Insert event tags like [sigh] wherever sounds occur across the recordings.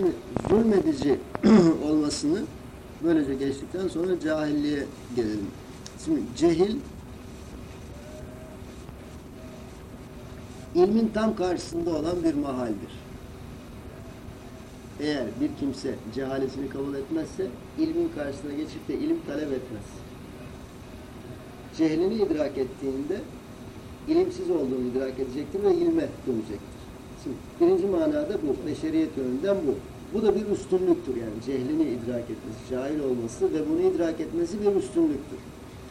Şimdi zulmedici [clears throat] olmasını böylece geçtikten sonra cahilliğe gelelim. Şimdi cehil ilmin tam karşısında olan bir mahaldir. Eğer bir kimse cehalesini kabul etmezse ilmin karşısına geçip de ilim talep etmez. Cehlini idrak ettiğinde ilimsiz olduğunu idrak edecektir ve ilme dönecektir. Şimdi birinci manada bu, beşeriyet yönünden bu. Bu da bir üstünlüktür yani cehlini idrak etmesi, cahil olması ve bunu idrak etmesi bir üstünlüktür.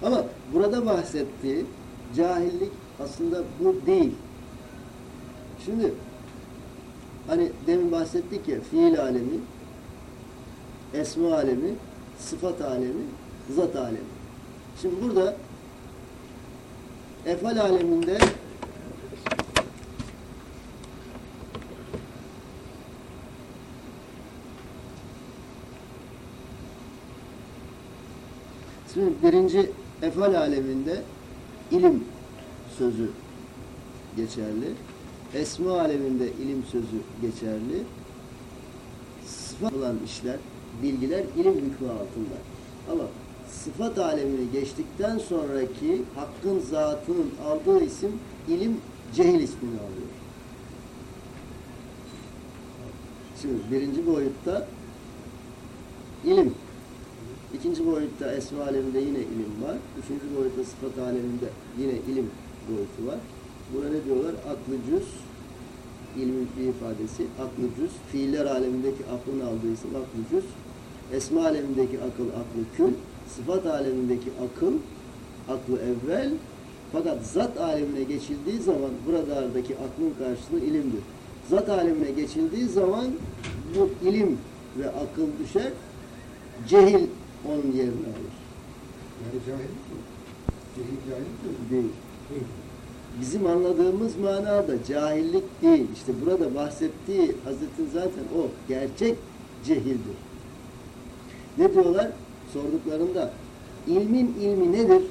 Ama burada bahsettiği cahillik aslında bu değil. Şimdi hani demin bahsettik ya fiil alemi, esma alemi, sıfat alemi, zat alemi. Şimdi burada efal aleminde Şimdi birinci efal aleminde ilim sözü geçerli. Esma aleminde ilim sözü geçerli. Sıfat olan işler, bilgiler ilim hükmü altında. Ama sıfat alemini geçtikten sonraki hakkın zatının aldığı isim ilim cehil ismini alıyor. Şimdi birinci boyutta ilim İkinci boyutta esma aleminde yine ilim var. Üçüncü boyutta sıfat aleminde yine ilim boyutu var. Buna ne diyorlar? Aklı cüz, ilmin bir ifadesi. Aklı cüz, fiiller alemindeki aklın aldığı isim aklı cüz. Esma alemindeki akıl, aklı kül. Sıfat alemindeki akıl, aklı evvel. Fakat zat alemine geçildiği zaman buradaki aklın karşılığı ilimdir. Zat alemine geçildiği zaman bu ilim ve akıl düşer. Cehil onun yerini alır. Yani cahil mi? Cehil cahil mi? Değil. Bizim anladığımız manada cahillik değil. İşte burada bahsettiği Hazretin zaten o. Gerçek cehildir. Ne diyorlar? Sorduklarında ilmin ilmi nedir?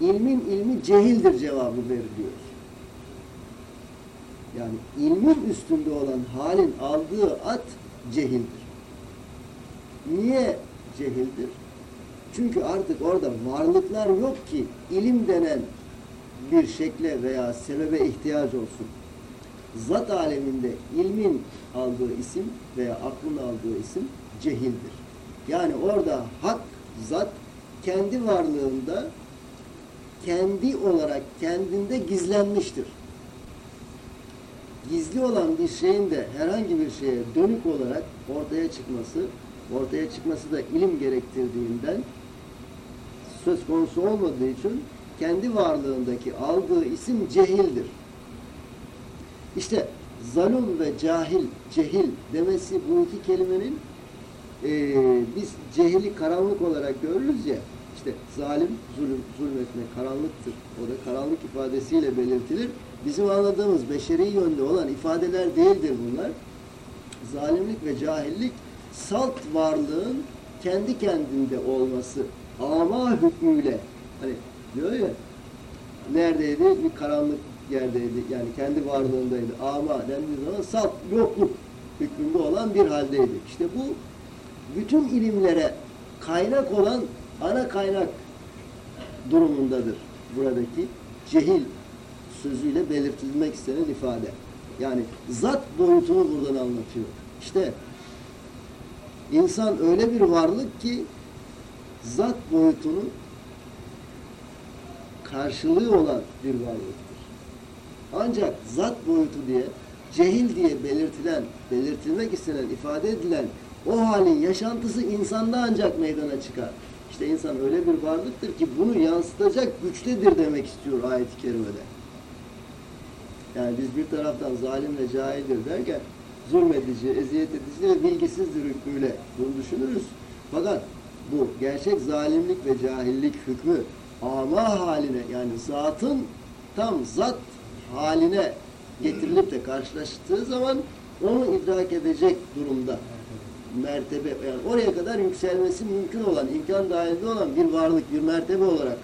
İlmin ilmi cehildir cevabı veriliyor. Yani ilmin üstünde olan halin aldığı at cehildir. Niye cehildir? Çünkü artık orada varlıklar yok ki ilim denen bir şekle veya sebebe ihtiyaç olsun. Zat aleminde ilmin aldığı isim veya aklın aldığı isim cehildir. Yani orada hak, zat kendi varlığında kendi olarak kendinde gizlenmiştir. Gizli olan bir şeyin de herhangi bir şeye dönük olarak ortaya çıkması ortaya çıkması da ilim gerektirdiğinden söz konusu olmadığı için kendi varlığındaki aldığı isim cehildir. İşte zalum ve cahil, cehil demesi bu iki kelimenin e, biz cehili karanlık olarak görürüz ya işte zalim, zulüm, zulmetmek karanlıktır. O da karanlık ifadesiyle belirtilir. Bizim anladığımız beşeri yönde olan ifadeler değildir bunlar. Zalimlik ve cahillik salt varlığın kendi kendinde olması ama hükmüyle hani diyor ya neredeydi? Bir karanlık yerdeydi. Yani kendi varlığındaydı. Ama dendiği zaman salt yokluk hükmünde olan bir haldeydi. İşte bu bütün ilimlere kaynak olan ana kaynak durumundadır. Buradaki cehil sözüyle belirtilmek istenen ifade. Yani zat boyutunu buradan anlatıyor. İşte İnsan öyle bir varlık ki zat boyutunun karşılığı olan bir varlıktır. Ancak zat boyutu diye, cehil diye belirtilen, belirtilmek istenen, ifade edilen o halin yaşantısı insanda ancak meydana çıkar. İşte insan öyle bir varlıktır ki bunu yansıtacak güçtedir demek istiyor ayet-i kerimede. Yani biz bir taraftan zalim ve cahildir derken zulmedici, eziyet edici ve bilgisizdir hükmüyle bunu düşünürüz. Fakat bu gerçek zalimlik ve cahillik hükmü ama haline yani zatın tam zat haline getirilip de karşılaştığı zaman onu idrak edecek durumda mertebe yani oraya kadar yükselmesi mümkün olan, imkan dahilinde olan bir varlık, bir mertebe olarak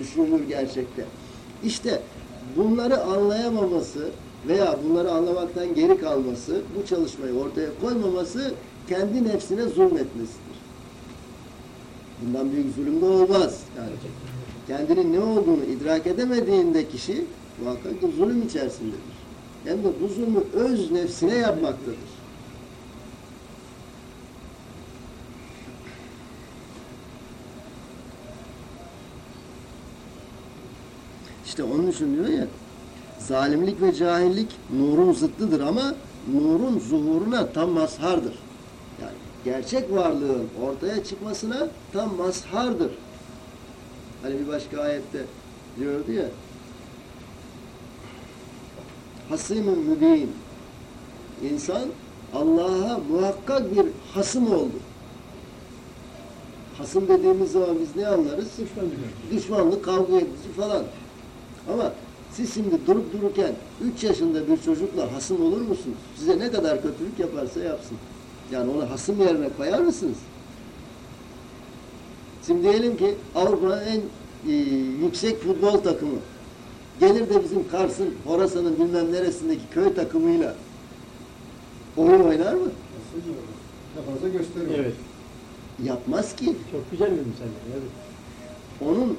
düşünülür gerçekte. İşte bunları anlayamaması veya bunları anlamaktan geri kalması, bu çalışmayı ortaya koymaması kendi nefsine zulmetmesidir. Bundan büyük zulüm de olmaz. Yani kendinin ne olduğunu idrak edemediğinde kişi muhakkak ki zulüm içerisindedir. Hem de bu zulmü öz nefsine yapmaktadır. İşte onun için diyor ya zalimlik ve cahillik nurun zıttıdır ama nurun zuhuruna tam mazhardır. Yani gerçek varlığın ortaya çıkmasına tam mazhardır. Hani bir başka ayette diyordu ya Hasim-ı mübin insan Allah'a muhakkak bir hasım oldu. Hasım dediğimiz zaman biz ne anlarız? Düşmanlık, kavga edici falan. Ama siz şimdi durup dururken 3 yaşında bir çocukla hasım olur musunuz? Size ne kadar kötülük yaparsa yapsın. Yani onu hasım yerine koyar mısınız? Şimdi diyelim ki Avrupa'nın en e, yüksek futbol takımı gelir de bizim Kars'ın, Horasan'ın bilmem neresindeki köy takımıyla oyun oynar mı? Ne fazla gösteriyor. Evet. Yapmaz ki. Çok güzel bir misal. Evet. Onun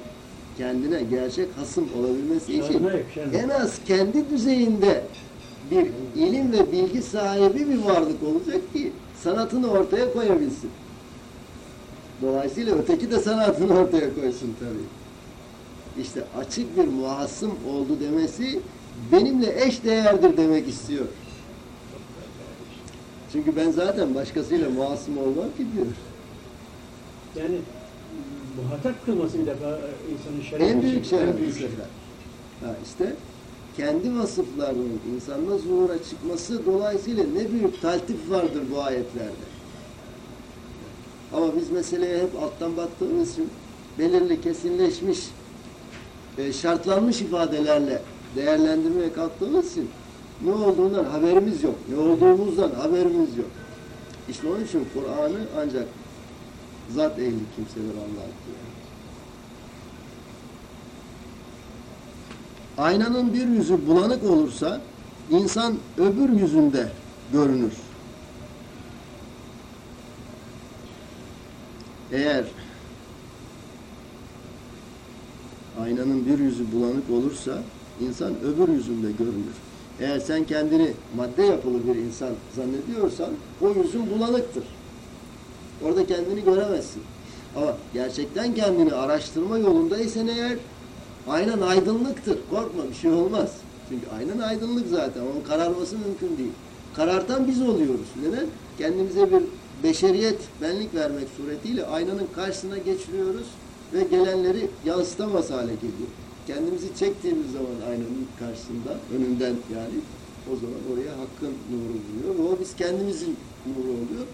kendine gerçek hasım olabilmesi için en az kendi düzeyinde bir ilim ve bilgi sahibi bir varlık olacak ki sanatını ortaya koyabilsin. Dolayısıyla öteki de sanatını ortaya koysun tabii. İşte açık bir muhasım oldu demesi benimle eş değerdir demek istiyor. Çünkü ben zaten başkasıyla muhasım olmam ki diyor. Yani muhatap kılması bir defa e, insanın şeref En büyük için, en büyük sefer. Ha işte kendi vasıflarının insanda zuhura çıkması dolayısıyla ne büyük taltif vardır bu ayetlerde. Ama biz meseleye hep alttan baktığımız için belirli, kesinleşmiş, e, şartlanmış ifadelerle değerlendirmeye kalktığımız için ne olduğundan haberimiz yok. Ne olduğumuzdan haberimiz yok. İşte onun için Kur'an'ı ancak zat ehli kimseler anlar diyor. Aynanın bir yüzü bulanık olursa insan öbür yüzünde görünür. Eğer aynanın bir yüzü bulanık olursa insan öbür yüzünde görünür. Eğer sen kendini madde yapılı bir insan zannediyorsan o yüzün bulanıktır. Orada kendini göremezsin. Ama gerçekten kendini araştırma yolundaysan eğer aynen aydınlıktır. Korkma bir şey olmaz. Çünkü aynen aydınlık zaten. Onun kararması mümkün değil. Karartan biz oluyoruz. Neden? Kendimize bir beşeriyet, benlik vermek suretiyle aynanın karşısına geçiriyoruz ve gelenleri yansıtamaz hale geliyor. Kendimizi çektiğimiz zaman aynanın karşısında, önünden yani o zaman oraya hakkın nuru buluyor ve o biz kendimizin nuru oluyor.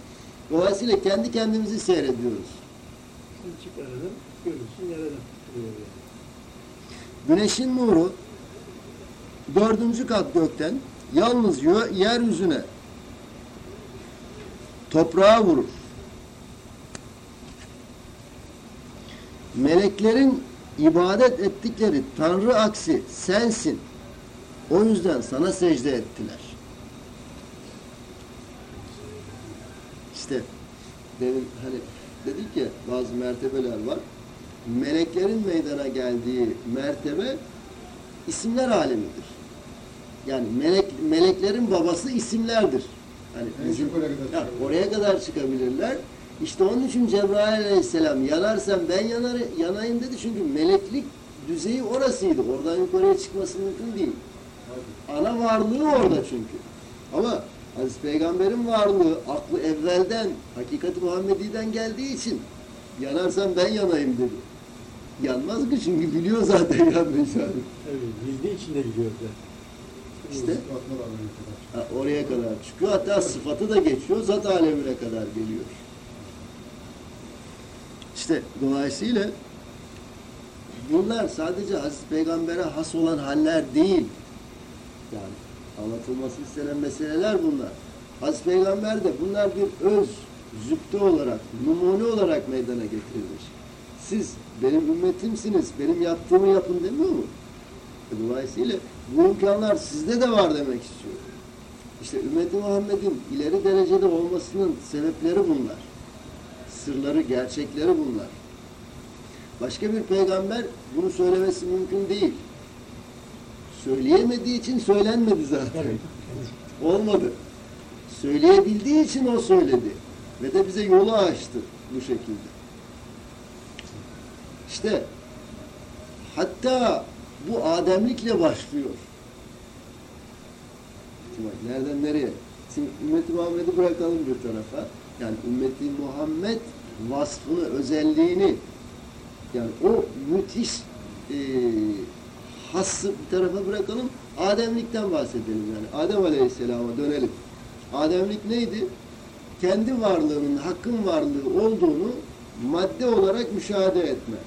Dolayısıyla kendi kendimizi seyrediyoruz. Sen çık aradan, görürsün nereden duruyor yani. Güneşin nuru dördüncü kat gökten yalnız yeryüzüne toprağa vurur. Meleklerin ibadet ettikleri Tanrı aksi sensin. O yüzden sana secde ettiler. İşte demin hani dedik ya bazı mertebeler var. Meleklerin meydana geldiği mertebe isimler alemidir. Yani melek meleklerin babası isimlerdir. Hani bizim oraya kadar çıkabilir. oraya kadar çıkabilirler. İşte onun için Cebrail aleyhisselam yanarsan ben yanar, yanayım dedi. Çünkü meleklik düzeyi orasıydı. Oradan yukarıya çıkması mümkün değil. Ana varlığı orada çünkü. Ama Aziz Peygamber'in varlığı aklı evvelden, hakikati Muhammedi'den geldiği için yanarsan ben yanayım dedi. Yanmaz ki çünkü biliyor zaten [laughs] yanmayacağını. Evet, bildiği için de biliyor zaten. İşte ha, oraya kadar çıkıyor. Hatta sıfatı da geçiyor. Zat alemine kadar geliyor. İşte dolayısıyla bunlar sadece Aziz Peygamber'e has olan haller değil. Yani anlatılması istenen meseleler bunlar. Aziz Peygamber de bunlar bir öz, zübde olarak, numune olarak meydana getirilmiş. Siz benim ümmetimsiniz, benim yaptığımı yapın demiyor mu? Dolayısıyla bu imkanlar sizde de var demek istiyor. İşte ümmeti Muhammed'in ileri derecede olmasının sebepleri bunlar. Sırları, gerçekleri bunlar. Başka bir peygamber bunu söylemesi mümkün değil. Söyleyemediği için söylenmedi zaten. Olmadı. Söyleyebildiği için o söyledi. Ve de bize yolu açtı bu şekilde. İşte hatta bu ademlikle başlıyor. Nereden nereye? Şimdi ümmeti Muhammed'i bırakalım bir tarafa. Yani ümmeti Muhammed vasfını, özelliğini yani o müthiş e, hası bir tarafa bırakalım. Ademlikten bahsedelim yani. Adem Aleyhisselam'a dönelim. Ademlik neydi? Kendi varlığının, hakkın varlığı olduğunu madde olarak müşahede etme.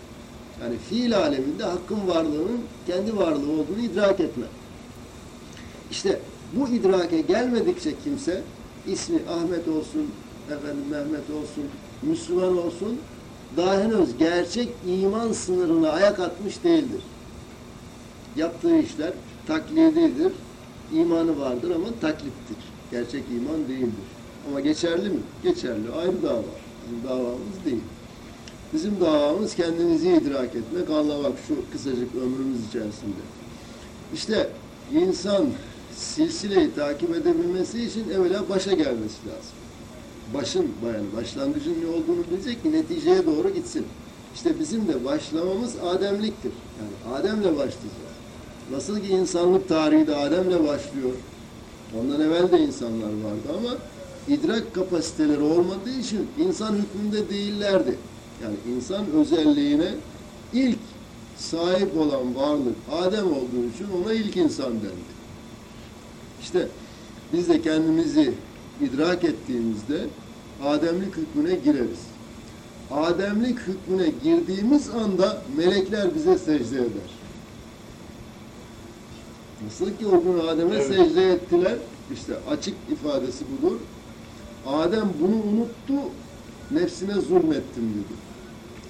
Yani fiil aleminde hakkın varlığının kendi varlığı olduğunu idrak etme. İşte bu idrake gelmedikçe kimse ismi Ahmet olsun, efendim Mehmet olsun, Müslüman olsun daha henüz gerçek iman sınırına ayak atmış değildir. Yaptığı işler taklididir. İmanı vardır ama taklittir. Gerçek iman değildir. Ama geçerli mi? Geçerli. Ayrı dava. Bizim davamız değil. Bizim davamız kendimizi idrak etmek, anlamak şu kısacık ömrümüz içerisinde. İşte insan silsileyi takip edebilmesi için evvela başa gelmesi lazım. Başın, yani başlangıcın ne olduğunu bilecek ki neticeye doğru gitsin. İşte bizim de başlamamız Ademliktir. Yani Adem'le başlayacağız. Nasıl ki insanlık tarihi de Adem'le başlıyor. Ondan evvel de insanlar vardı ama idrak kapasiteleri olmadığı için insan hükmünde değillerdi. Yani insan özelliğine ilk sahip olan varlık Adem olduğu için ona ilk insan dendi. İşte biz de kendimizi idrak ettiğimizde Ademlik hükmüne gireriz. Ademlik hükmüne girdiğimiz anda melekler bize secde eder. Nasıl ki o gün Adem'e Evet. secde ettiler, işte açık ifadesi budur. Adem bunu unuttu, nefsine zulmettim dedi.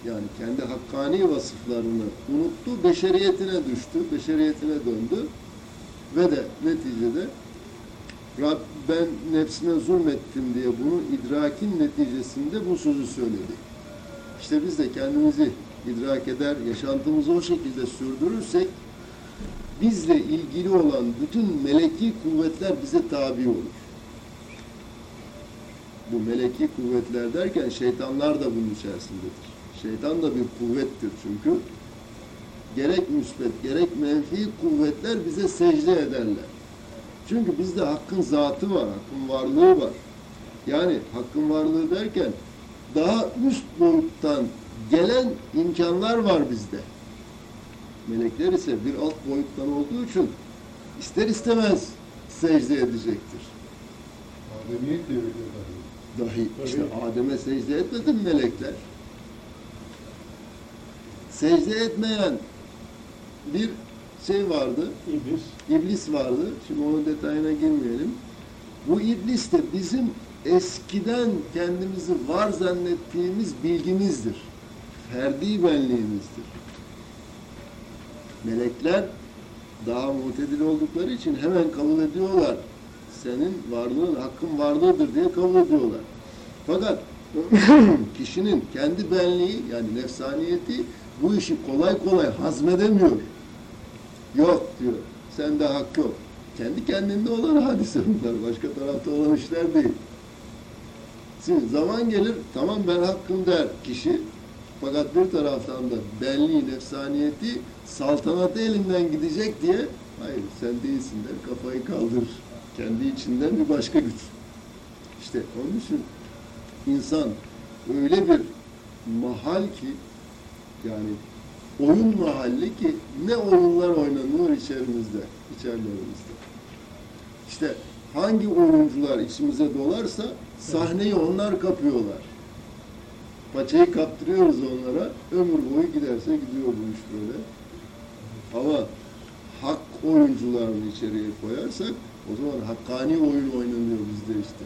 Yani kendi hakkani vasıflarını unuttu, beşeriyetine düştü, beşeriyetine döndü ve de neticede Rab ben nefsine zulmettim diye bunu idrakin neticesinde bu sözü söyledi. İşte biz de kendimizi idrak eder, yaşantımızı o şekilde sürdürürsek bizle ilgili olan bütün meleki kuvvetler bize tabi olur. Bu meleki kuvvetler derken şeytanlar da bunun içerisindedir. Şeytan da bir kuvvettir çünkü. Gerek müsbet, gerek menfi kuvvetler bize secde ederler. Çünkü bizde hakkın zatı var, hakkın varlığı var. Yani hakkın varlığı derken daha üst boyuttan gelen imkanlar var bizde. Melekler ise bir alt boyuttan olduğu için ister istemez secde edecektir. Ademiyet diyor dahi. Dahi işte Tabii. Adem'e secde etmedi mi melekler? Secde etmeyen bir şey vardı, İblis. İblis vardı. Şimdi onun detayına girmeyelim. Bu iblis de bizim eskiden kendimizi var zannettiğimiz bilgimizdir. Ferdi benliğimizdir. Melekler daha mutedil oldukları için hemen kabul ediyorlar. Senin varlığın, hakkın varlığıdır diye kabul ediyorlar. Fakat [laughs] kişinin kendi benliği yani nefsaniyeti bu işi kolay kolay hazmedemiyor. Yok diyor. Sende hak yok. Kendi kendinde olan hadise bunlar. Başka tarafta olan işler değil. Şimdi zaman gelir, tamam ben hakkım der kişi. Fakat bir taraftan da benliği, nefsaniyeti saltanatı elinden gidecek diye hayır sen değilsin der, kafayı kaldırır. Kendi içinden bir başka güç. İşte onun için insan öyle bir mahal ki yani oyun mahalli ki ne oyunlar oynanıyor içerimizde, içerilerimizde. İşte hangi oyuncular içimize dolarsa sahneyi onlar kapıyorlar. Paçayı kaptırıyoruz onlara, ömür boyu giderse gidiyor bu iş böyle. Ama hak oyuncularını içeriye koyarsak o zaman hakkani oyun oynanıyor bizde işte.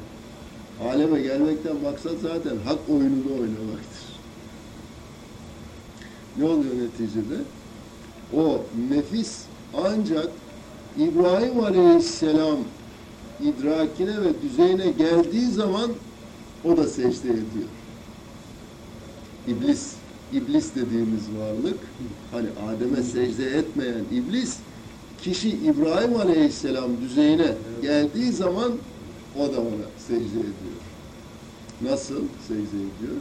Aleme gelmekten maksat zaten hak oyununu oynamaktır. Ne oluyor neticede? O nefis Ancak İbrahim Aleyhisselam idrakine ve düzeyine geldiği zaman o da secde ediyor. İblis, iblis dediğimiz varlık, hani Adem'e secde etmeyen iblis, kişi İbrahim Aleyhisselam düzeyine geldiği zaman o da ona secde ediyor. Nasıl secde ediyor?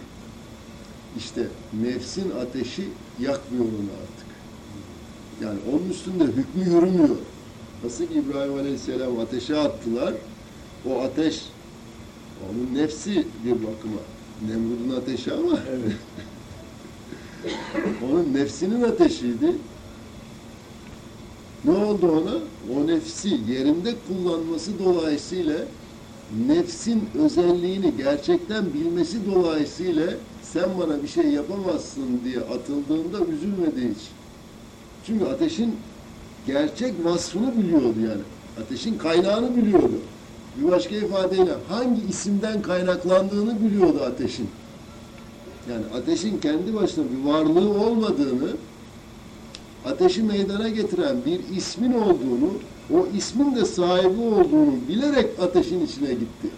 İşte nefsin ateşi yakmıyor onu artık. Yani onun üstünde hükmü yürümüyor. Nasıl ki İbrahim Aleyhisselam ateşe attılar, o ateş onun nefsi bir bakıma. Nemrud'un ateşi ama Evet. [laughs] [laughs] onun nefsinin ateşiydi. Ne oldu ona? O nefsi yerinde kullanması dolayısıyla nefsin özelliğini gerçekten bilmesi dolayısıyla sen bana bir şey yapamazsın diye atıldığında üzülmediği için. Çünkü ateşin gerçek vasfını biliyordu yani. Ateşin kaynağını biliyordu. Bir başka ifadeyle hangi isimden kaynaklandığını biliyordu ateşin. Yani ateşin kendi başına bir varlığı olmadığını, ateşi meydana getiren bir ismin olduğunu, o ismin de sahibi olduğunu bilerek ateşin içine gitti.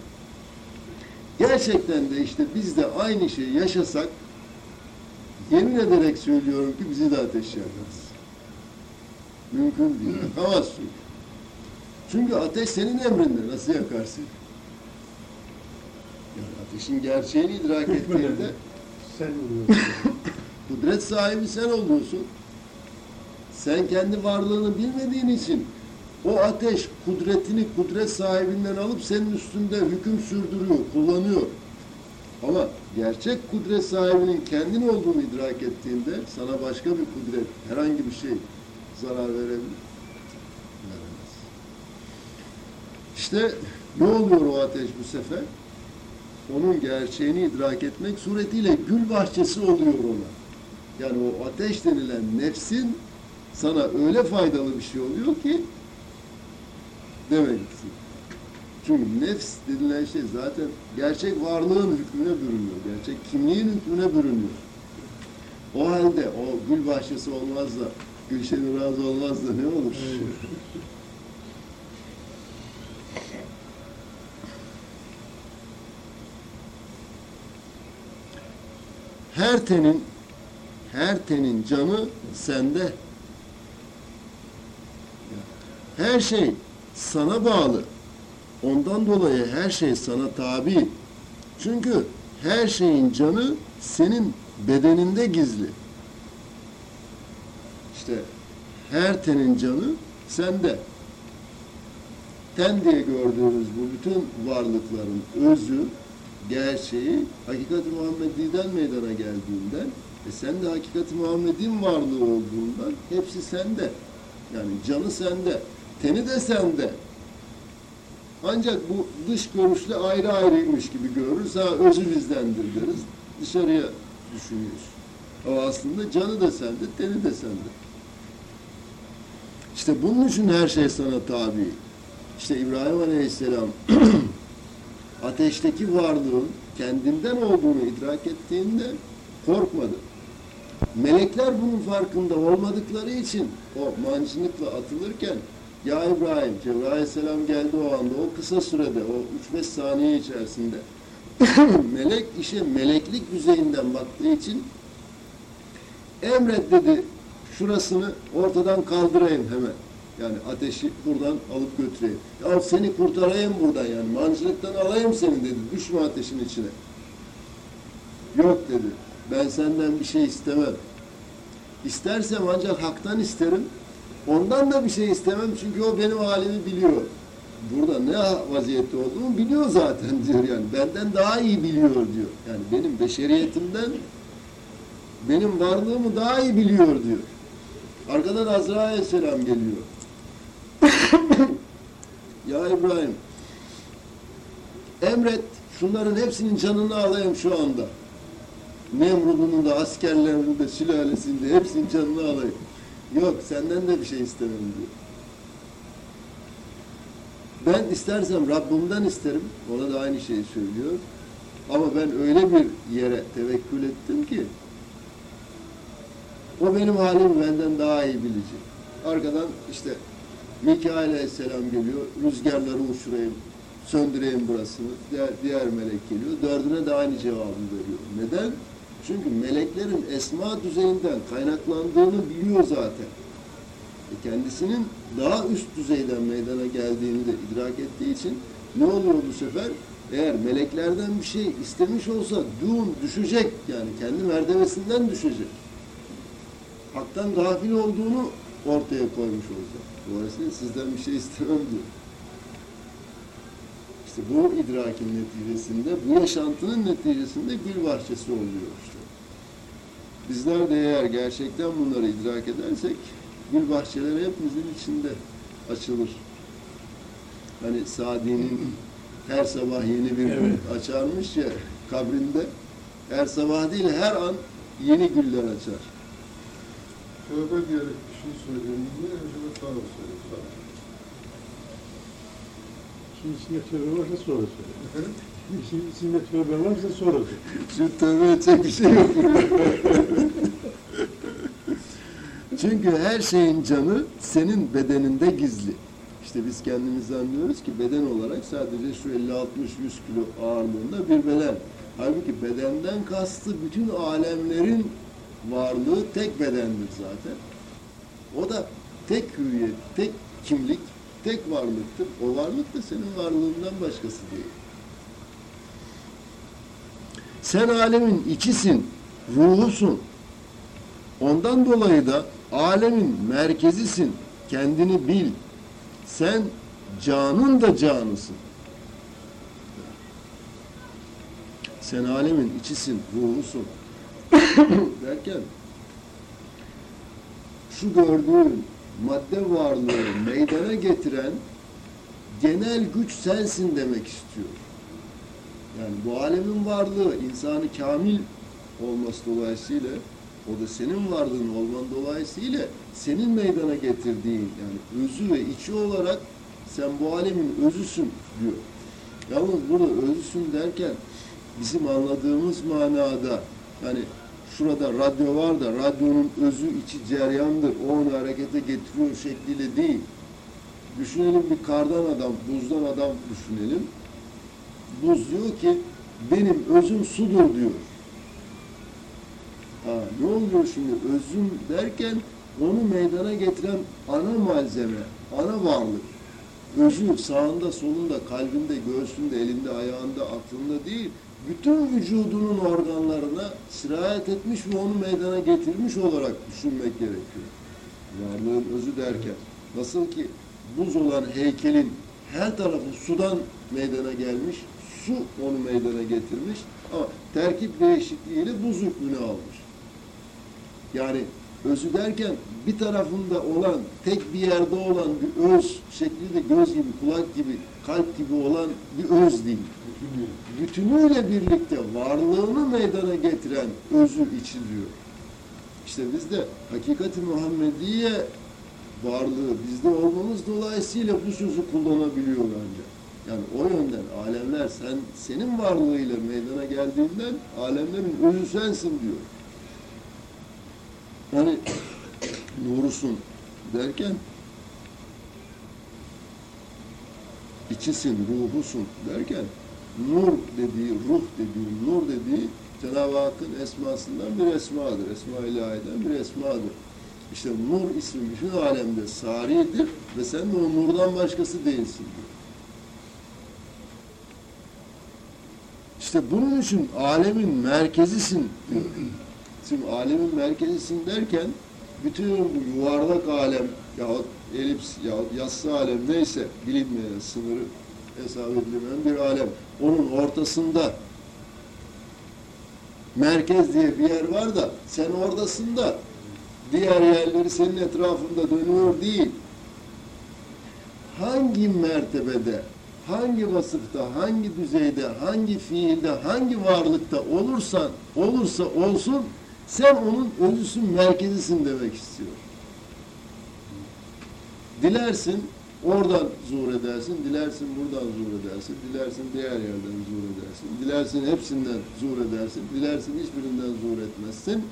Gerçekten de işte biz de aynı şeyi yaşasak, yemin ederek söylüyorum ki bizi de ateş yakarız. Mümkün değil. Yakamaz çünkü. Çünkü ateş senin emrinde. Nasıl yakarsın? Yani ateşin gerçeğini idrak [laughs] ettiğinde Sen oluyorsun. [laughs] kudret sahibi sen oluyorsun. Sen kendi varlığını bilmediğin için o ateş kudretini kudret sahibinden alıp senin üstünde hüküm sürdürüyor, kullanıyor. Ama gerçek kudret sahibinin kendin olduğunu idrak ettiğinde sana başka bir kudret, herhangi bir şey zarar verebilir. Veremez. İşte ne oluyor o ateş bu sefer? Onun gerçeğini idrak etmek suretiyle gül bahçesi oluyor ona. Yani o ateş denilen nefsin sana öyle faydalı bir şey oluyor ki demek. Çünkü nefs denilen şey zaten gerçek varlığın hükmüne bürünüyor. Gerçek kimliğin hükmüne bürünüyor. O halde o gül bahçesi olmaz da Gülşen'in razı olmaz da ne olur? Her tenin her tenin canı sende. Her şey sana bağlı. Ondan dolayı her şey sana tabi. Çünkü her şeyin canı senin bedeninde gizli. İşte her tenin canı sende. Ten diye gördüğümüz bu bütün varlıkların özü, gerçeği hakikat-i Muhammedi'den meydana geldiğinden e sen de hakikat-i Muhammed'in varlığı olduğundan hepsi sende. Yani canı sende, teni de sende. Ancak bu dış görüşle ayrı ayrıymış gibi görürüz. Ha özü bizdendir deriz. Dışarıya düşünüyoruz. Ama aslında canı da sende, teni de sende. İşte bunun için her şey sana tabi. İşte İbrahim Aleyhisselam [clears throat] ateşteki varlığın kendinden olduğunu idrak ettiğinde korkmadı. Melekler bunun farkında olmadıkları için o mancınıkla atılırken ya İbrahim, Cebrail Aleyhisselam geldi o anda, o kısa sürede, o 3-5 saniye içerisinde [laughs] melek işe meleklik düzeyinden baktığı için emret dedi şurasını ortadan kaldırayım hemen. Yani ateşi buradan alıp götüreyim. Ya seni kurtarayım buradan yani. Mancılıktan alayım seni dedi. Düşme ateşin içine. Yok dedi. Ben senden bir şey istemem. İstersem ancak haktan isterim. Ondan da bir şey istemem çünkü o benim halimi biliyor. Burada ne vaziyette olduğumu biliyor zaten [laughs] diyor yani. Benden daha iyi biliyor diyor. Yani benim beşeriyetimden benim varlığımı daha iyi biliyor diyor. Arkadan Azrail Aleyhisselam geliyor. [laughs] ya İbrahim emret şunların hepsinin canını alayım şu anda. Nemrud'un da askerlerinin de sülalesinde hepsinin canını alayım. Yok senden de bir şey istemem diyor. Ben istersem Rabbimden isterim. Ona da aynı şeyi söylüyor. Ama ben öyle bir yere tevekkül ettim ki o benim halimi benden daha iyi bilecek. arkadan işte Mikail Aleyhisselam geliyor, rüzgarları uçurayım, söndüreyim burasını. Diğer, diğer melek geliyor, dördüne de aynı cevabı veriyor. Neden? Çünkü meleklerin esma düzeyinden kaynaklandığını biliyor zaten. E kendisinin daha üst düzeyden meydana geldiğini de idrak ettiği için ne oluyor bu sefer? Eğer meleklerden bir şey istemiş olsa dün düşecek yani kendi mertebesinden düşecek. Hak'tan gafil olduğunu ortaya koymuş olacak. Dolayısıyla sizden bir şey istemem diyor. İşte bu idrakin neticesinde, bu yaşantının neticesinde gül bahçesi oluyor işte. Bizler de eğer gerçekten bunları idrak edersek gül bahçeleri hepimizin içinde açılır. Hani Sadi'nin her sabah yeni bir gül açarmış ya kabrinde. Her sabah değil her an yeni güller açar. Tövbe diyerek bir şey söyleyeyim mi? Acaba sonra. Sonra. İşin içinde tövbe varsa sonra söyle. Efendim? İşin içinde tövbe varsa sonra söyle. Tövbe edecek bir şey yok. Çünkü her şeyin canı senin bedeninde gizli. İşte biz kendimiz anlıyoruz ki beden olarak sadece şu 50-60-100 kilo ağırlığında bir beden. Halbuki bedenden kastı bütün alemlerin varlığı tek bedendir zaten. O da tek hüviyet, tek kimlik, tek varlıktır. O varlık da senin varlığından başkası değil. Sen alemin içisin, ruhusun. Ondan dolayı da alemin merkezisin. Kendini bil. Sen canın da canısın. Sen alemin içisin, ruhusun. [coughs] Derken şu gördüğün madde varlığı meydana getiren genel güç sensin demek istiyor. Yani bu alemin varlığı insanı kamil olması dolayısıyla o da senin varlığın olman dolayısıyla senin meydana getirdiğin yani özü ve içi olarak sen bu alemin özüsün diyor. Yalnız burada özüsün derken bizim anladığımız manada hani şurada radyo var da radyonun özü içi ceryandır. O onu harekete getiriyor şekliyle değil. Düşünelim bir kardan adam, buzdan adam düşünelim. Buz diyor ki benim özüm sudur diyor. Ha, ne oluyor şimdi? Özüm derken onu meydana getiren ana malzeme, ana varlık. Özü sağında, solunda, kalbinde, göğsünde, elinde, ayağında, aklında değil, bütün vücudunun organlarına sirayet etmiş ve onu meydana getirmiş olarak düşünmek gerekiyor. Varlığın özü derken. Nasıl ki buz olan heykelin her tarafı sudan meydana gelmiş, su onu meydana getirmiş ama terkip değişikliğiyle buz hükmünü almış. Yani özü derken bir tarafında olan, tek bir yerde olan bir öz şekli de göz gibi, kulak gibi, kalp gibi olan bir öz değil. Bütünüyle birlikte varlığını meydana getiren özü içi diyor. İşte bizde hakikati Muhammediye varlığı bizde olmamız dolayısıyla bu sözü kullanabiliyor bence. Yani o yönden alemler sen senin varlığıyla meydana geldiğinden alemlerin özü sensin diyor. Yani nurusun derken içisin, ruhusun derken nur dediği, ruh dediği, nur dediği Cenab-ı Hakk'ın esmasından bir esmadır. Esma ilahiden bir esmadır. İşte nur ismi bütün alemde saridir ve sen de o nurdan başkası değilsin. İşte bunun için alemin merkezisin diyor. Şimdi alemin merkezisin derken bütün bu yuvarlak alem yahut elips yahut yassı alem neyse bilinmeyen sınırı hesap edilemeyen bir alem. Onun ortasında merkez diye bir yer var da sen oradasın da diğer yerleri senin etrafında dönüyor değil. Hangi mertebede, hangi vasıfta, hangi düzeyde, hangi fiilde, hangi varlıkta olursan, olursa olsun sen onun özüsün, merkezisin demek istiyor. Dilersin oradan zuhur edersin, dilersin buradan zuhur edersin, dilersin diğer yerden zuhur edersin, dilersin hepsinden zuhur edersin, dilersin hiçbirinden zuhur etmezsin.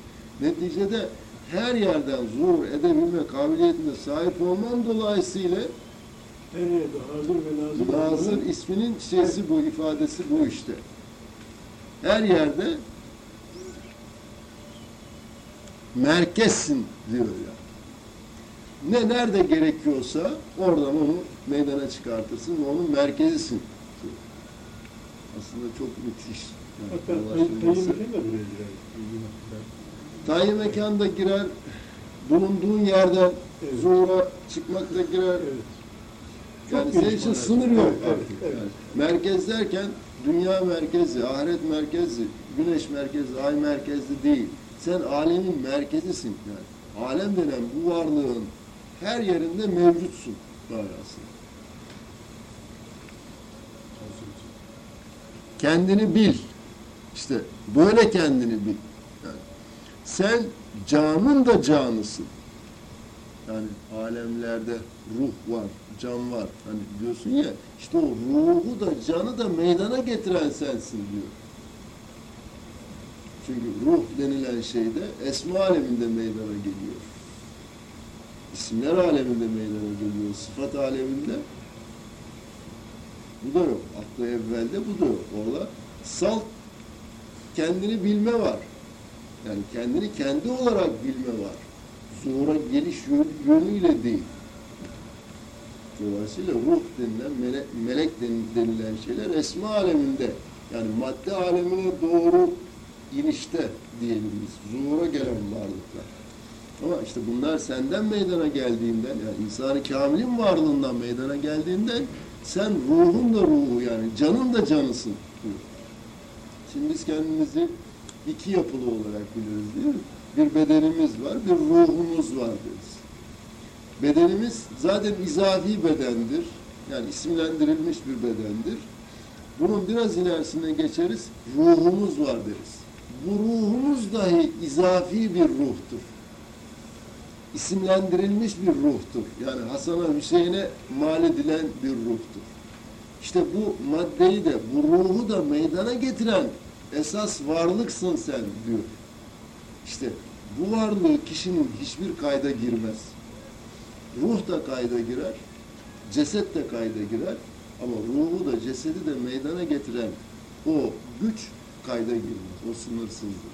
Neticede her yerden zuhur edebilme kabiliyetine sahip olman dolayısıyla yerde hazır ve nazır. Nazır isminin şeysi bu, ifadesi bu işte. Her yerde merkezsin diyor ya. Ne nerede gerekiyorsa oradan onu meydana çıkartırsın ve onun merkezisin. diyor. Aslında çok müthiş. yani Hatta ulaşılması. tayin mekan da buraya girer. Tayin girer, bulunduğun yerden Evet. zuhura çıkmak da girer, Evet. Yani senin için sınır yok Evet, artık. evet, Yani merkez derken dünya merkezi, ahiret merkezi, güneş merkezi, ay merkezli değil. Sen alemin merkezisin yani. Alem denen bu varlığın her yerinde mevcutsun manasında. Kendini bil. İşte böyle kendini bil. Yani sen canın da canısın. Yani alemlerde ruh var, can var. Hani diyorsun ya, işte o ruhu da canı da meydana getiren sensin diyor. Çünkü ruh denilen şey de esma aleminde meydana geliyor. İsimler aleminde meydana geliyor. Sıfat aleminde bu da yok. Aklı evvelde bu da yok. Orada salt kendini bilme var. Yani kendini kendi olarak bilme var. Zuhura geliş yön- yönüyle değil. Dolayısıyla ruh denilen, melek, melek den- denilen şeyler esma aleminde. Yani madde alemine doğru inişte diyelim biz. Zuhura gelen varlıklar. Ama işte bunlar senden meydana geldiğinden, yani insan-ı kamilin varlığından meydana geldiğinden sen ruhun da ruhu yani canın da canısın. Şimdi biz kendimizi iki yapılı olarak biliriz değil mi? Bir bedenimiz var, bir ruhumuz var deriz. Bedenimiz zaten izafi bedendir. Yani isimlendirilmiş bir bedendir. Bunun biraz ilerisine geçeriz, ruhumuz var deriz. Bu ruhumuz dahi izafi bir ruhtur. İsimlendirilmiş bir ruhtur. Yani Hasan'a, Hüseyin'e mal edilen bir ruhtur. İşte bu maddeyi de, bu ruhu da meydana getiren esas varlıksın sen diyor. İşte bu varlığı kişinin hiçbir kayda girmez. Ruh da kayda girer, ceset de kayda girer ama ruhu da cesedi de meydana getiren o güç kayda girmez. O sınırsızdır.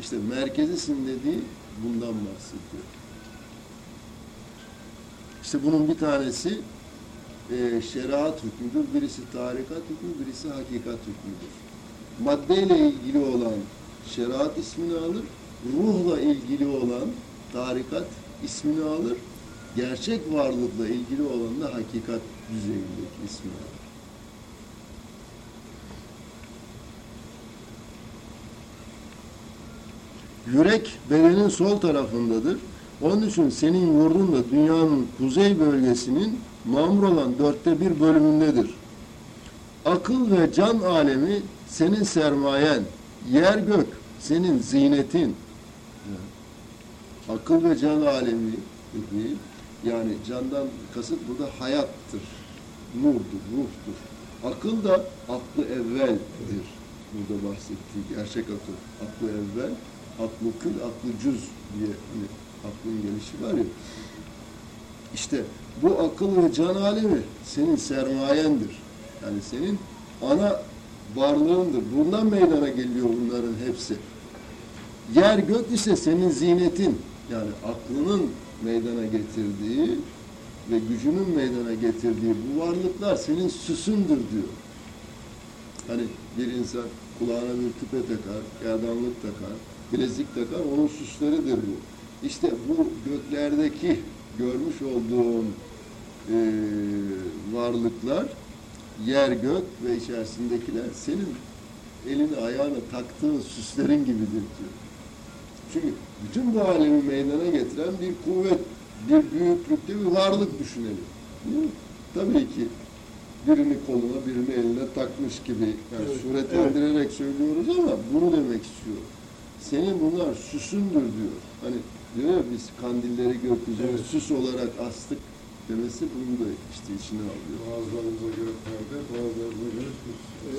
İşte merkezisin dediği bundan bahsediyor. İşte bunun bir tanesi e, şeriat hükmüdür, birisi tarikat hükmü, birisi hakikat hükmüdür. Maddeyle ilgili olan şeriat ismini alır, ruhla ilgili olan tarikat ismini alır, gerçek varlıkla ilgili olan da hakikat düzeyindeki ismini alır. Yürek bedenin sol tarafındadır. Onun için senin yurdun da dünyanın kuzey bölgesinin mamur olan dörtte bir bölümündedir. Akıl ve can alemi senin sermayen, yer gök senin ziynetin. Akıl ve can alemi dediği, yani candan kasıt burada hayattır, nurdur, ruhtur. Akıl da aklı evveldir. Burada bahsettiği gerçek akıl. Aklı evvel, aklı kül, aklı cüz diye hani aklın gelişi var ya. İşte bu akıl ve can alemi senin sermayendir. Yani senin ana varlığındır. Bundan meydana geliyor bunların hepsi. Yer gök ise senin zinetin. Yani aklının meydana getirdiği ve gücünün meydana getirdiği bu varlıklar senin süsündür diyor. Hani bir insan kulağına bir küpe takar, gerdanlık takar, bilezik takar, onun süsleridir bu. İşte bu göklerdeki görmüş olduğun e, varlıklar, yer gök ve içerisindekiler senin elini ayağını taktığın süslerin gibidir diyor. Çünkü bütün bu alemi meydana getiren bir kuvvet, bir büyüklükte bir varlık düşünelim. Değil mi? Tabii ki birini koluna, birini eline takmış gibi yani Evet, suretlendirerek söylüyoruz ama bunu demek istiyor. Senin bunlar süsündür diyor. Hani diyor ya biz kandilleri gökyüzüne Evet. süs olarak astık demesi bunu da işte içine alıyor. Bazılarımıza göre perde, bazılarımıza göre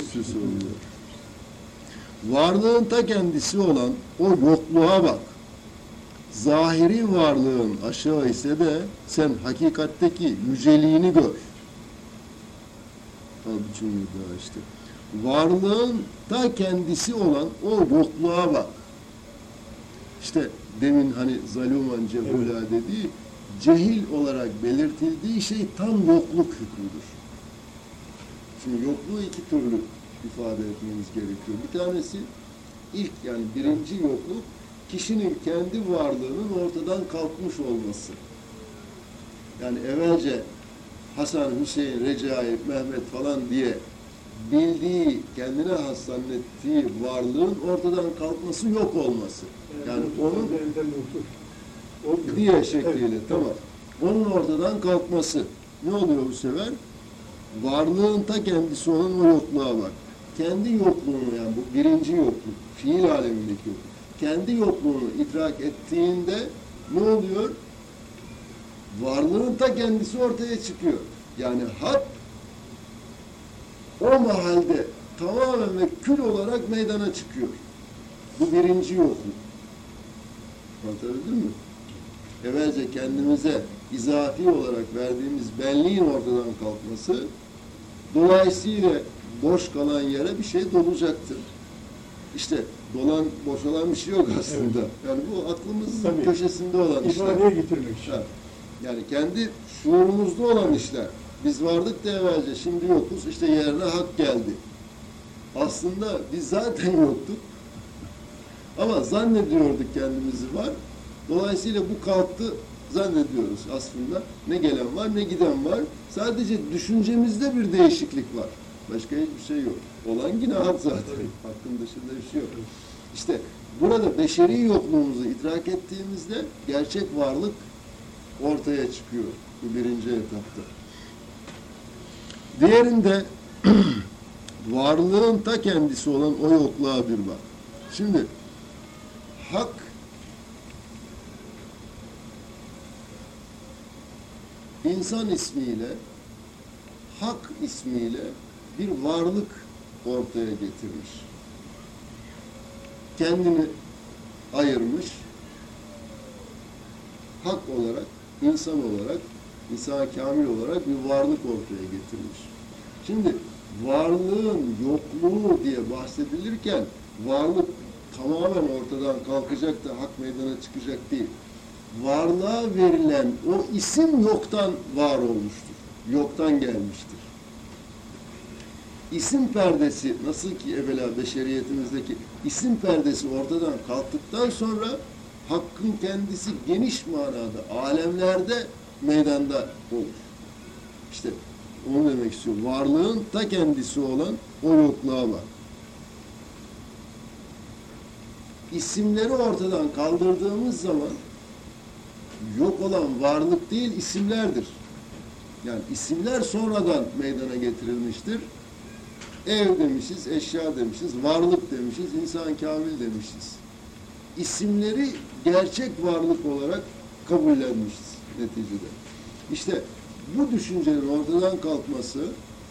süs. Süs oluyor. Varlığın ta kendisi olan o yokluğa bak. zahiri varlığın aşağı ise de sen hakikatteki yüceliğini gör. Al bir cümle daha işte. Varlığın ta kendisi olan o yokluğa bak. İşte demin hani Zaluman Cebula dediği cehil olarak belirtildiği şey tam yokluk hükmüdür. Şimdi yokluğu iki türlü ifade etmemiz gerekiyor. Bir tanesi ilk yani birinci yokluk kişinin kendi varlığının ortadan kalkmış olması. Yani evvelce Hasan, Hüseyin, Recai, Mehmet falan diye bildiği, kendine has zannettiği varlığın ortadan kalkması yok olması. Yani onun. Olmuyor. diye şekliyle Evet, tamam. Onun ortadan kalkması. Ne oluyor bu sefer? Varlığın ta kendisi olan o yokluğa bak. Kendi yokluğunu yani bu birinci yokluk, fiil alemindeki yokluk. Kendi yokluğunu idrak ettiğinde ne oluyor? Varlığın ta kendisi ortaya çıkıyor. Yani hak o mahalde tamamen ve kül olarak meydana çıkıyor. Bu birinci yokluk. Anlatabildim mi? evvelce kendimize izafi olarak verdiğimiz benliğin ortadan kalkması dolayısıyla boş kalan yere bir şey dolacaktır. İşte dolan, boşalan bir şey yok aslında. Yani bu aklımızın Tabii. köşesinde olan işler. İfadeye getirmek için. Ha, Yani kendi şuurumuzda olan işler. Biz vardık da evvelce, şimdi yokuz. İşte yerine hak geldi. Aslında biz zaten yoktuk. Ama zannediyorduk kendimizi var. Dolayısıyla bu kalktı zannediyoruz aslında. Ne gelen var ne giden var. Sadece düşüncemizde bir değişiklik var. Başka hiçbir şey yok. Olan yine hak zaten. Hakkın dışında bir şey yok. İşte burada beşeri yokluğumuzu idrak ettiğimizde gerçek varlık ortaya çıkıyor bu birinci etapta. Diğerinde [clears throat] varlığın ta kendisi olan o yokluğa bir bak. Şimdi hak insan ismiyle hak ismiyle bir varlık ortaya getirmiş. Kendini ayırmış. Hak olarak, insan olarak, insan kamil olarak bir varlık ortaya getirmiş. Şimdi varlığın yokluğu diye bahsedilirken varlık tamamen ortadan kalkacak da hak meydana çıkacak değil. Varlığa verilen o isim yoktan var olmuştur. Yoktan gelmiştir. İsim perdesi nasıl ki evvela beşeriyetimizdeki isim perdesi ortadan kalktıktan sonra hakkın kendisi geniş manada alemlerde meydanda olur. İşte onu demek istiyorum. Varlığın ta kendisi olan o yokluğa bak. İsimleri ortadan kaldırdığımız zaman yok olan varlık değil isimlerdir. Yani isimler sonradan meydana getirilmiştir. Ev demişiz, eşya demişiz, varlık demişiz, insan kamil demişiz. İsimleri gerçek varlık olarak kabullenmişiz neticede. İşte bu düşüncenin ortadan kalkması,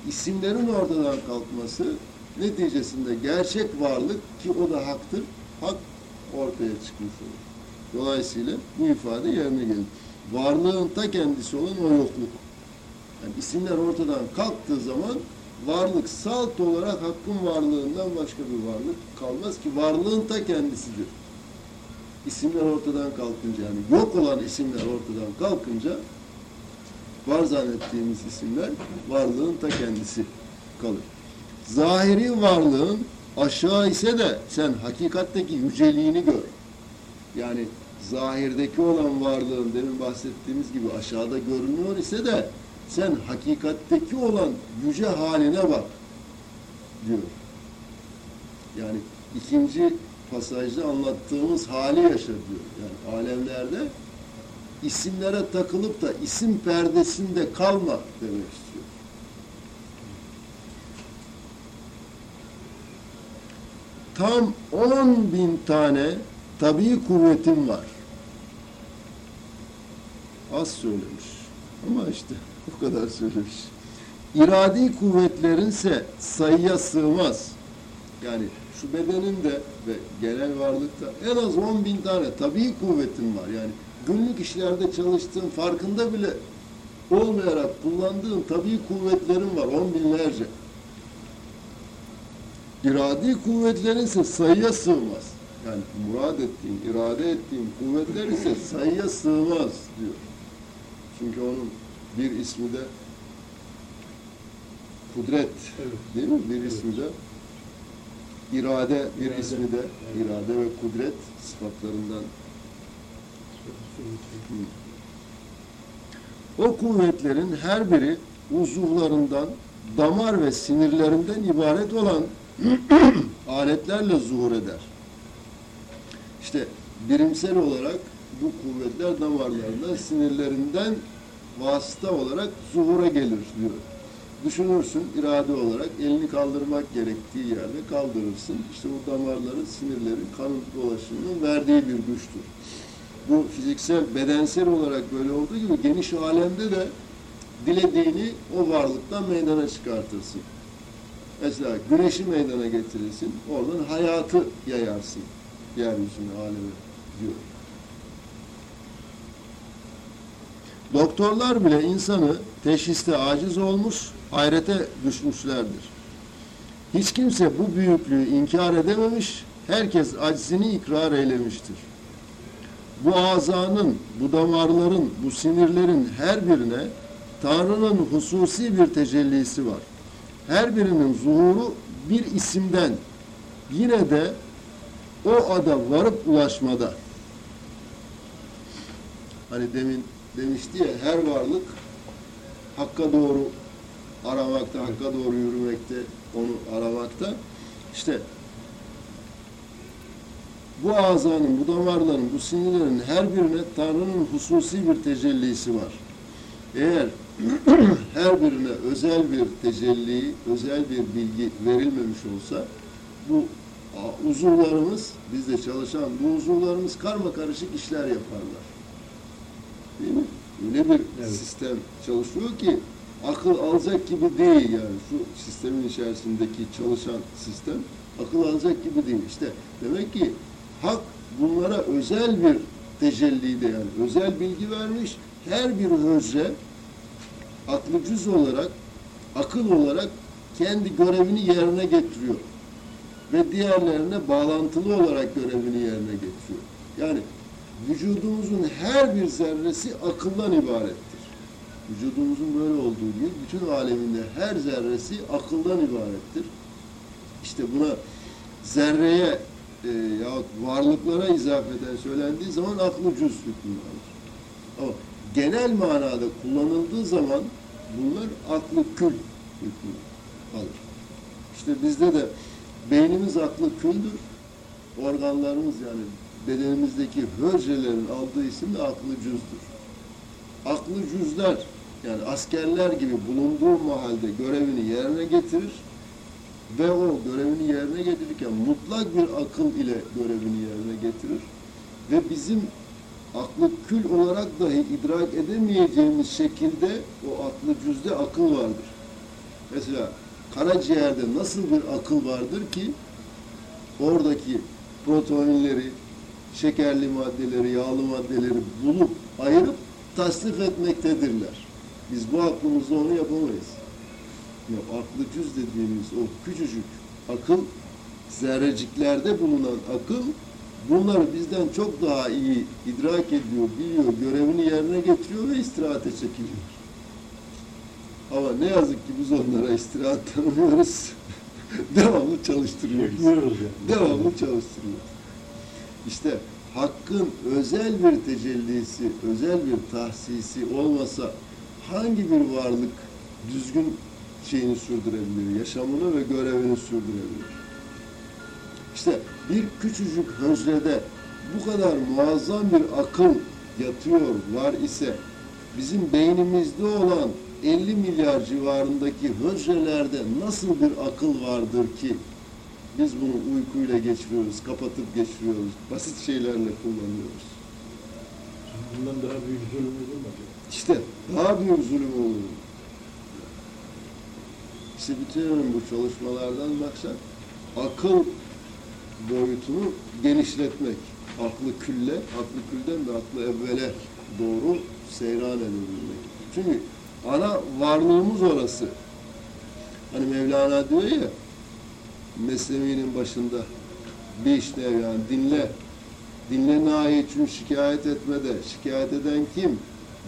isimlerin ortadan kalkması neticesinde gerçek varlık ki o da haktır, hak ortaya çıkmış olur. Dolayısıyla bu ifade yerine gelir. Varlığın ta kendisi olan o yokluk. Yani isimler ortadan kalktığı zaman varlık salt olarak hakkın varlığından başka bir varlık kalmaz ki varlığın ta kendisidir. İsimler ortadan kalkınca yani yok olan isimler ortadan kalkınca var zannettiğimiz isimler varlığın ta kendisi kalır. Zahiri varlığın aşağı ise de sen hakikatteki yüceliğini gör. Yani zahirdeki olan varlığın demin bahsettiğimiz gibi aşağıda görünüyor ise de sen hakikatteki olan yüce haline bak diyor. Yani ikinci pasajda anlattığımız hali yaşa. Yani alemlerde isimlere takılıp da isim perdesinde kalma demek istiyor. Tam 10 bin tane tabii kuvvetim var. Az söylemiş. Ama işte [laughs] bu kadar söylemiş. İradi kuvvetlerinse sayıya sığmaz. Yani şu bedeninde ve genel varlıkta en az 10 bin tane tabii kuvvetin var. Yani günlük işlerde çalıştığın farkında bile olmayarak kullandığın tabii kuvvetlerin var. On binlerce. İradi kuvvetlerin ise sayıya sığmaz. Yani murad ettiğin, irade ettiğin kuvvetler ise sayıya sığmaz diyor. Çünkü onun bir ismi de kudret Evet. değil mi? Bir ismi de irade, bir ismi de irade ve kudret sıfatlarından O kuvvetlerin her biri uzuvlarından, damar ve sinirlerinden ibaret olan [clears throat] aletlerle zuhur eder. İşte birimsel olarak bu kuvvetler damarlarından, sinirlerinden vasıta olarak zuhura gelir diyor. Düşünürsün irade olarak elini kaldırmak gerektiği yerde kaldırırsın. İşte o damarların, sinirlerin kanın dolaşımının verdiği bir güçtür bu fiziksel, bedensel olarak böyle olduğu gibi geniş alemde de dilediğini o varlıktan meydana çıkartırsın. Mesela güneşi meydana getirirsin, oradan hayatı yayarsın yeryüzüne, aleme diyor. Doktorlar bile insanı teşhiste aciz olmuş, hayrete düşmüşlerdir. Hiç kimse bu büyüklüğü inkar edememiş, herkes aczini ikrar eylemiştir bu azanın, bu damarların, bu sinirlerin her birine Tanrı'nın hususi bir tecellisi var. Her birinin zuhuru bir isimden yine de o ada varıp ulaşmada. Hani demin demişti ya her varlık Hakka doğru aramakta, Hakka doğru yürümekte, onu aramakta. İşte bu azanın, bu damarların, bu sinirlerin her birine Tanrı'nın hususi bir tecellisi var. Eğer [clears throat] her birine özel bir tecelli, özel bir bilgi verilmemiş olsa bu uzuvlarımız, bizde çalışan bu uzuvlarımız karma karışık işler yaparlar. Değil mi? Öyle bir Evet. sistem çalışıyor ki akıl alacak gibi değil yani şu sistemin içerisindeki çalışan sistem akıl alacak gibi değil. İşte demek ki Hak bunlara özel bir tecellide yani özel bilgi vermiş. Her bir hücre aklı cüz olarak, akıl olarak kendi görevini yerine getiriyor. Ve diğerlerine bağlantılı olarak görevini yerine getiriyor. Yani vücudumuzun her bir zerresi akıldan ibarettir. Vücudumuzun böyle olduğu gibi bütün aleminde her zerresi akıldan ibarettir. İşte buna zerreye e, yahut varlıklara izafeten söylendiği zaman aklı cüz hükmünü alır. Ama genel manada kullanıldığı zaman bunlar aklı kül hükmünü alır. İşte bizde de beynimiz aklı küldür. Organlarımız yani bedenimizdeki hücrelerin aldığı isim de aklı cüzdür. Aklı cüzler yani askerler gibi bulunduğu mahalde görevini yerine getirir ve o görevini yerine getirirken mutlak bir akıl ile görevini yerine getirir ve bizim aklı kül olarak dahi idrak edemeyeceğimiz şekilde o aklı cüzde akıl vardır. Mesela karaciğerde nasıl bir akıl vardır ki oradaki proteinleri, şekerli maddeleri, yağlı maddeleri bulup ayırıp tasnif etmektedirler. Biz bu aklımızla onu yapamayız. Ya aklı cüz dediğimiz o küçücük akıl, zerreciklerde bulunan akıl bunları bizden çok daha iyi idrak ediyor, biliyor, görevini yerine getiriyor ve istirahate çekiliyor. Ama ne yazık ki biz onlara istirahat tanımıyoruz. [laughs] Devamlı çalıştırıyoruz. Yapıyoruz yani. Devamlı çalıştırıyoruz. İşte hakkın özel bir tecellisi, özel bir tahsisi olmasa hangi bir varlık düzgün şeyini sürdürebilir, yaşamını ve görevini sürdürebilir? İşte bir küçücük hücrede bu kadar muazzam bir akıl yatıyor, var ise bizim beynimizde olan 50 milyar civarındaki hücrelerde nasıl bir akıl vardır ki biz bunu uykuyla geçiriyoruz, kapatıp geçiriyoruz, basit şeylerle kullanıyoruz. Bundan daha büyük zulüm olur mu acaba? İşte daha büyük zulüm olur. İşte bütün bu çalışmalardan maksat akıl boyutunu genişletmek. Aklı külle, aklı külden de aklı evvele doğru seyran edebilmek. Çünkü ana varlığımız orası. Hani Mevlana diyor ya, Mesnevi'nin başında bir işte yani dinle, dinle nahiyetçün şikayet etme de, şikayet eden kim?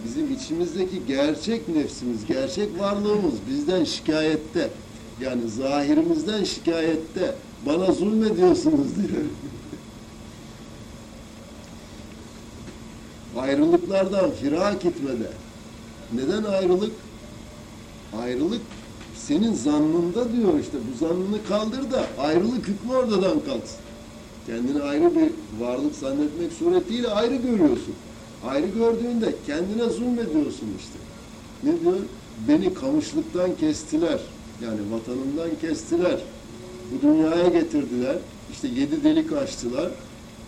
Bizim içimizdeki gerçek nefsimiz, gerçek varlığımız bizden şikayette. Yani zahirimizden şikayette. Bana zulmediyorsunuz [laughs] diyor. Ayrılıklardan firak etmede. Neden ayrılık? Ayrılık senin zannında diyor işte. Bu zannını kaldır da ayrılık hükmü oradan kalksın. Kendini ayrı bir varlık zannetmek suretiyle ayrı görüyorsun. Ayrı gördüğünde kendine zulmediyorsun işte. Ne diyor? Beni kamışlıktan kestiler. Yani vatanımdan kestiler. Bu dünyaya getirdiler. İşte yedi delik açtılar.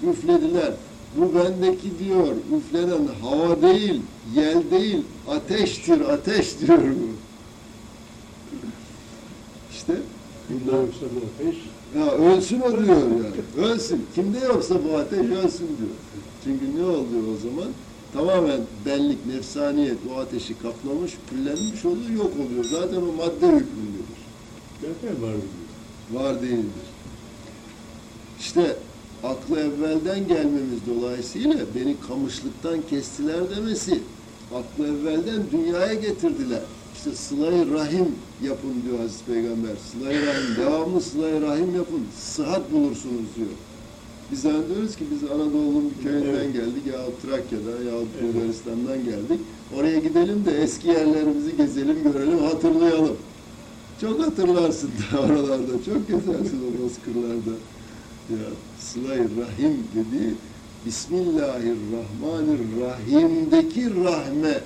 Üflediler. Bu bendeki diyor, üflenen hava değil, yel değil, ateştir, ateş diyor bu. İşte Bundan yoksa bu ateş. ya ölsün o diyor yani. Ölsün. Kimde yoksa bu ateş ölsün diyor. Çünkü ne oluyor o zaman? Tamamen benlik, nefsaniyet o ateşi kaplamış, küllenmiş oluyor, yok oluyor. Zaten o madde hükmündedir. Zaten var diyor. Var değildir. İşte aklı evvelden gelmemiz dolayısıyla beni kamışlıktan kestiler demesi, aklı evvelden dünyaya getirdiler. İşte sıla-i rahim yapın diyor Hazreti Peygamber. Sıla-i rahim, devamlı sıla-i rahim yapın, sıhhat bulursunuz diyor. Biz zannediyoruz ki biz Anadolu'nun bir köyünden Evet. geldik ya Trakya'dan ya Evet. Bulgaristan'dan geldik. Oraya gidelim de eski yerlerimizi gezelim, görelim, hatırlayalım. Çok hatırlarsın da [laughs] oralarda, çok gezersin o bozkırlarda. Ya Sıla-i Rahim dediği Bismillahirrahmanirrahim'deki rahme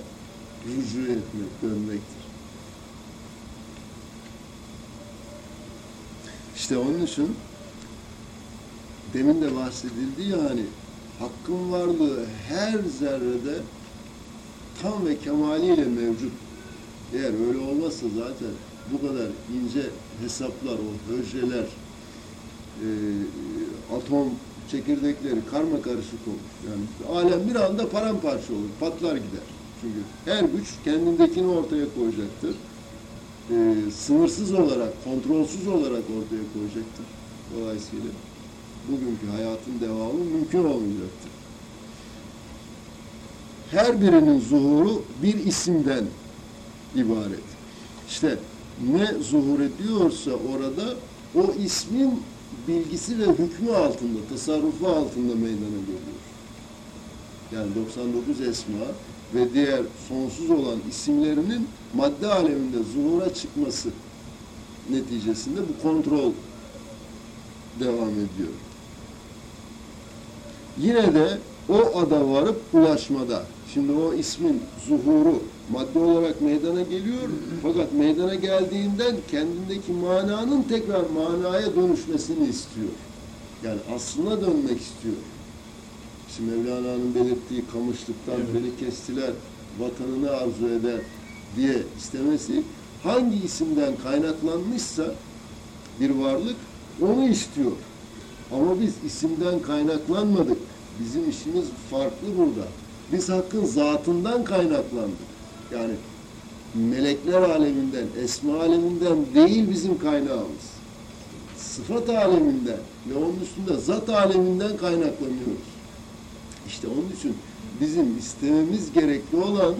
rücu etmek, dönmektir. İşte onun için demin de bahsedildi ya hani hakkın varlığı her zerrede tam ve kemaliyle mevcut. Eğer öyle olmazsa zaten bu kadar ince hesaplar, o hücreler, e, atom çekirdekleri karma karışık olur. Yani alem bir anda paramparça olur, patlar gider. Çünkü her güç kendindekini ortaya koyacaktır. E, sınırsız olarak, kontrolsüz olarak ortaya koyacaktır. Dolayısıyla bugünkü hayatın devamı mümkün olmayacaktır. Her birinin zuhuru bir isimden ibaret. İşte ne zuhur ediyorsa orada o ismin bilgisi ve hükmü altında, tasarrufu altında meydana geliyor. Yani 99 esma ve diğer sonsuz olan isimlerinin madde aleminde zuhura çıkması neticesinde bu kontrol devam ediyor. Yine de o ada varıp ulaşmada. Şimdi o ismin zuhuru madde olarak meydana geliyor. Fakat meydana geldiğinden kendindeki mananın tekrar manaya dönüşmesini istiyor. Yani aslına dönmek istiyor. Şimdi Mevlana'nın belirttiği kamışlıktan Evet. beni kestiler, vatanını arzu eder diye istemesi hangi isimden kaynaklanmışsa bir varlık onu istiyor. Ama biz isimden kaynaklanmadık. Bizim işimiz farklı burada. Biz hakkın zatından kaynaklandık. Yani melekler aleminden, esma aleminden değil bizim kaynağımız. Sıfat aleminden ve onun üstünde zat aleminden kaynaklanıyoruz. İşte onun için bizim istememiz gerekli olan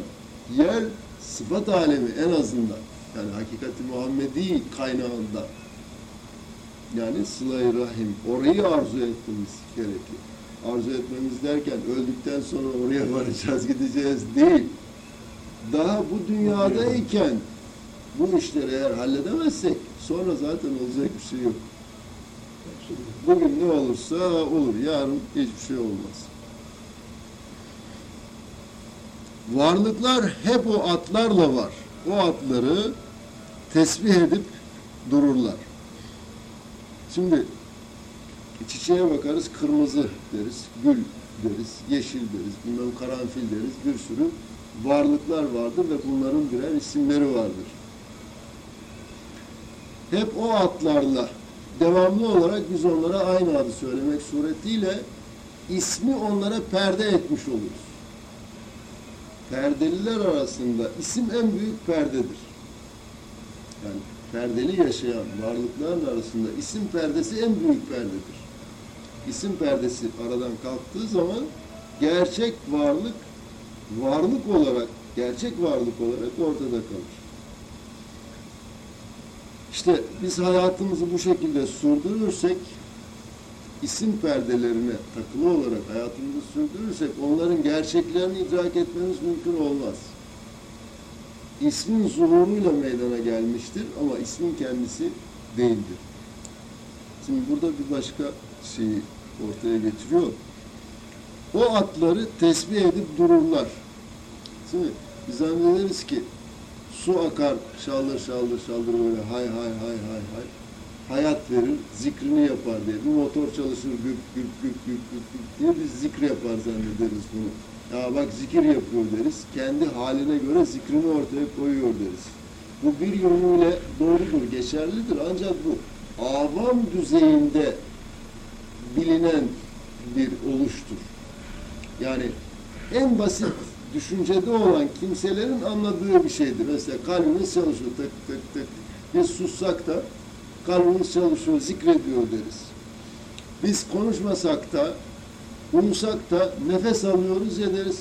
yer sıfat alemi en azından. Yani hakikati Muhammedi kaynağında. Yani sıla-i rahim. Orayı arzu etmemiz gerekir. Arzu etmemiz derken öldükten sonra oraya [laughs] varacağız, gideceğiz değil. Daha bu dünyadayken bu işleri eğer halledemezsek sonra zaten olacak bir şey yok. Bugün ne olursa olur, yarın hiçbir şey olmaz. Varlıklar hep o atlarla var. O atları tesbih edip dururlar. Şimdi çiçeğe bakarız, kırmızı deriz, gül deriz, yeşil deriz, bilmem karanfil deriz, bir sürü varlıklar vardır ve bunların birer isimleri vardır. Hep o atlarla devamlı olarak biz onlara aynı adı söylemek suretiyle ismi onlara perde etmiş oluruz. Perdeliler arasında isim en büyük perdedir. Yani perdeli yaşayan varlıkların arasında isim perdesi en büyük perdedir. İsim perdesi aradan kalktığı zaman gerçek varlık varlık olarak, gerçek varlık olarak ortada kalır. İşte biz hayatımızı bu şekilde sürdürürsek, isim perdelerine takılı olarak hayatımızı sürdürürsek, onların gerçeklerini idrak etmemiz mümkün olmaz. İsmin zuhuruyla meydana gelmiştir ama ismin kendisi değildir. Şimdi burada bir başka şeyi ortaya getiriyor. O atları tesbih edip dururlar. Şimdi biz zannederiz ki su akar şaldır şaldır şaldır böyle hay hay hay hay hay hayat verir, zikrini yapar diye. Bir motor çalışır gük gük gük gük gük gük diye biz zikri yapar zannederiz bunu. Ya bak zikir yapıyor deriz. Kendi haline göre zikrini ortaya koyuyor deriz. Bu bir yönüyle doğrudur, geçerlidir. Ancak bu avam düzeyinde bilinen bir oluştur. Yani en basit düşüncede olan kimselerin anladığı bir şeydir. Mesela kalbimiz çalışıyor tık tık tık. Biz sussak da kalbimiz çalışıyor, zikrediyor deriz. Biz konuşmasak da, uyusak da nefes alıyoruz ya deriz.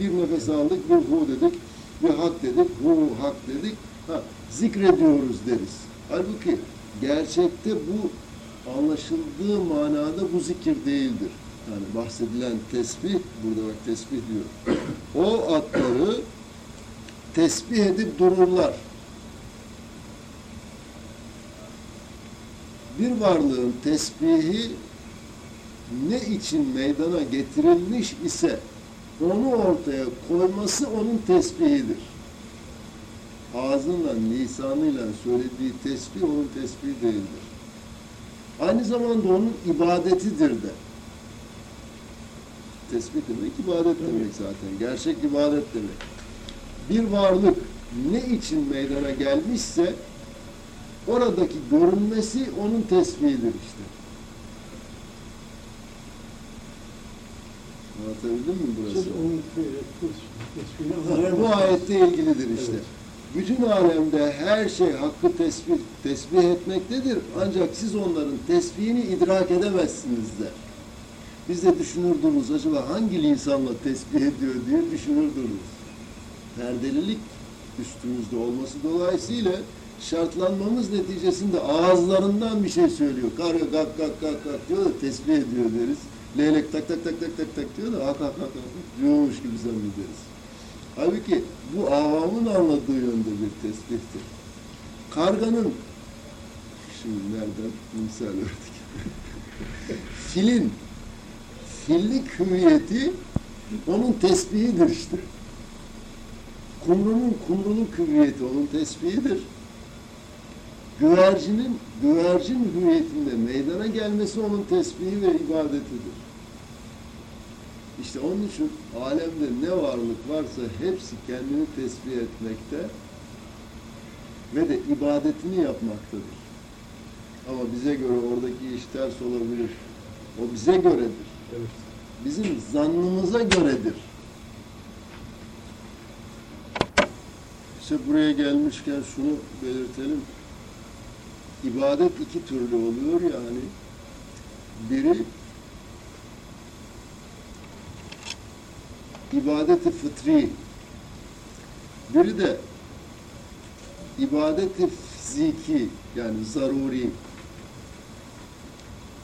Bir nefes aldık, bir hu dedik, bir hak dedik, hu hak dedik. Ha, zikrediyoruz deriz. Halbuki gerçekte bu anlaşıldığı manada bu zikir değildir. Yani bahsedilen tesbih, burada bak tesbih diyor. O atları tesbih edip dururlar. Bir varlığın tesbihi ne için meydana getirilmiş ise onu ortaya koyması onun tesbihidir. Ağzıyla, lisanıyla söylediği tesbih onun tesbihi değildir. Aynı zamanda onun ibadetidir de. Tesbih demek ibadet demek zaten. Gerçek ibadet demek. Bir varlık ne için meydana gelmişse oradaki görünmesi onun tesbihidir işte. Anlatabildim mi burası? Yani bu ayette ilgilidir işte. Evet. Bütün alemde her şey hakkı tesbih, tesbih etmektedir. Ancak siz onların tesbihini idrak edemezsiniz der. Biz de düşünürdünüz acaba hangi lisanla tesbih ediyor diye düşünürdünüz. Perdelilik üstümüzde olması dolayısıyla şartlanmamız neticesinde ağızlarından bir şey söylüyor. Karga kak kak kak kak diyor da tesbih ediyor deriz. Leylek tak tak tak tak tak tak diyor da hak hak hak hak diyormuş gibi zannederiz. Halbuki bu avamın anladığı yönde bir tesbihtir. Karganın şimdi nereden misal verdik? [laughs] Filin fillik hüviyeti onun tesbihidir işte. Kumrunun kumruluk hüviyeti onun tesbihidir. Güvercinin güvercin hüviyetinde meydana gelmesi onun tesbihi ve ibadetidir. İşte onun için alemde ne varlık varsa hepsi kendini tesbih etmekte ve de ibadetini yapmaktadır. Ama bize göre oradaki iş ters olabilir. O bize göredir. Evet. Bizim zannımıza göredir. İşte buraya gelmişken şunu belirtelim. İbadet iki türlü oluyor yani. Biri ibadeti fıtri. Biri de ibadeti fiziki yani zaruri.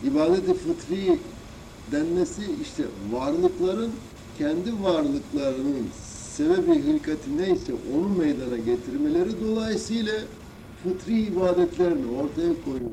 İbadeti fıtri denmesi işte varlıkların kendi varlıklarının sebebi hilkati neyse onu meydana getirmeleri dolayısıyla fıtri ibadetlerini ortaya koyuyor.